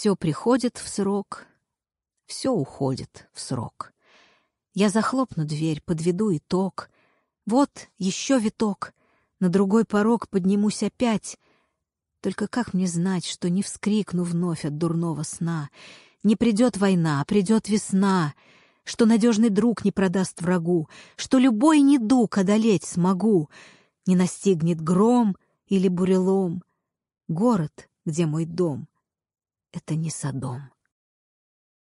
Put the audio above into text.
Все приходит в срок, все уходит в срок. Я захлопну дверь, подведу итог. Вот еще виток, на другой порог поднимусь опять. Только как мне знать, что не вскрикну вновь от дурного сна? Не придет война, а придет весна, что надежный друг не продаст врагу, что любой недуг одолеть смогу, не настигнет гром или бурелом. Город, где мой дом, — это не Содом.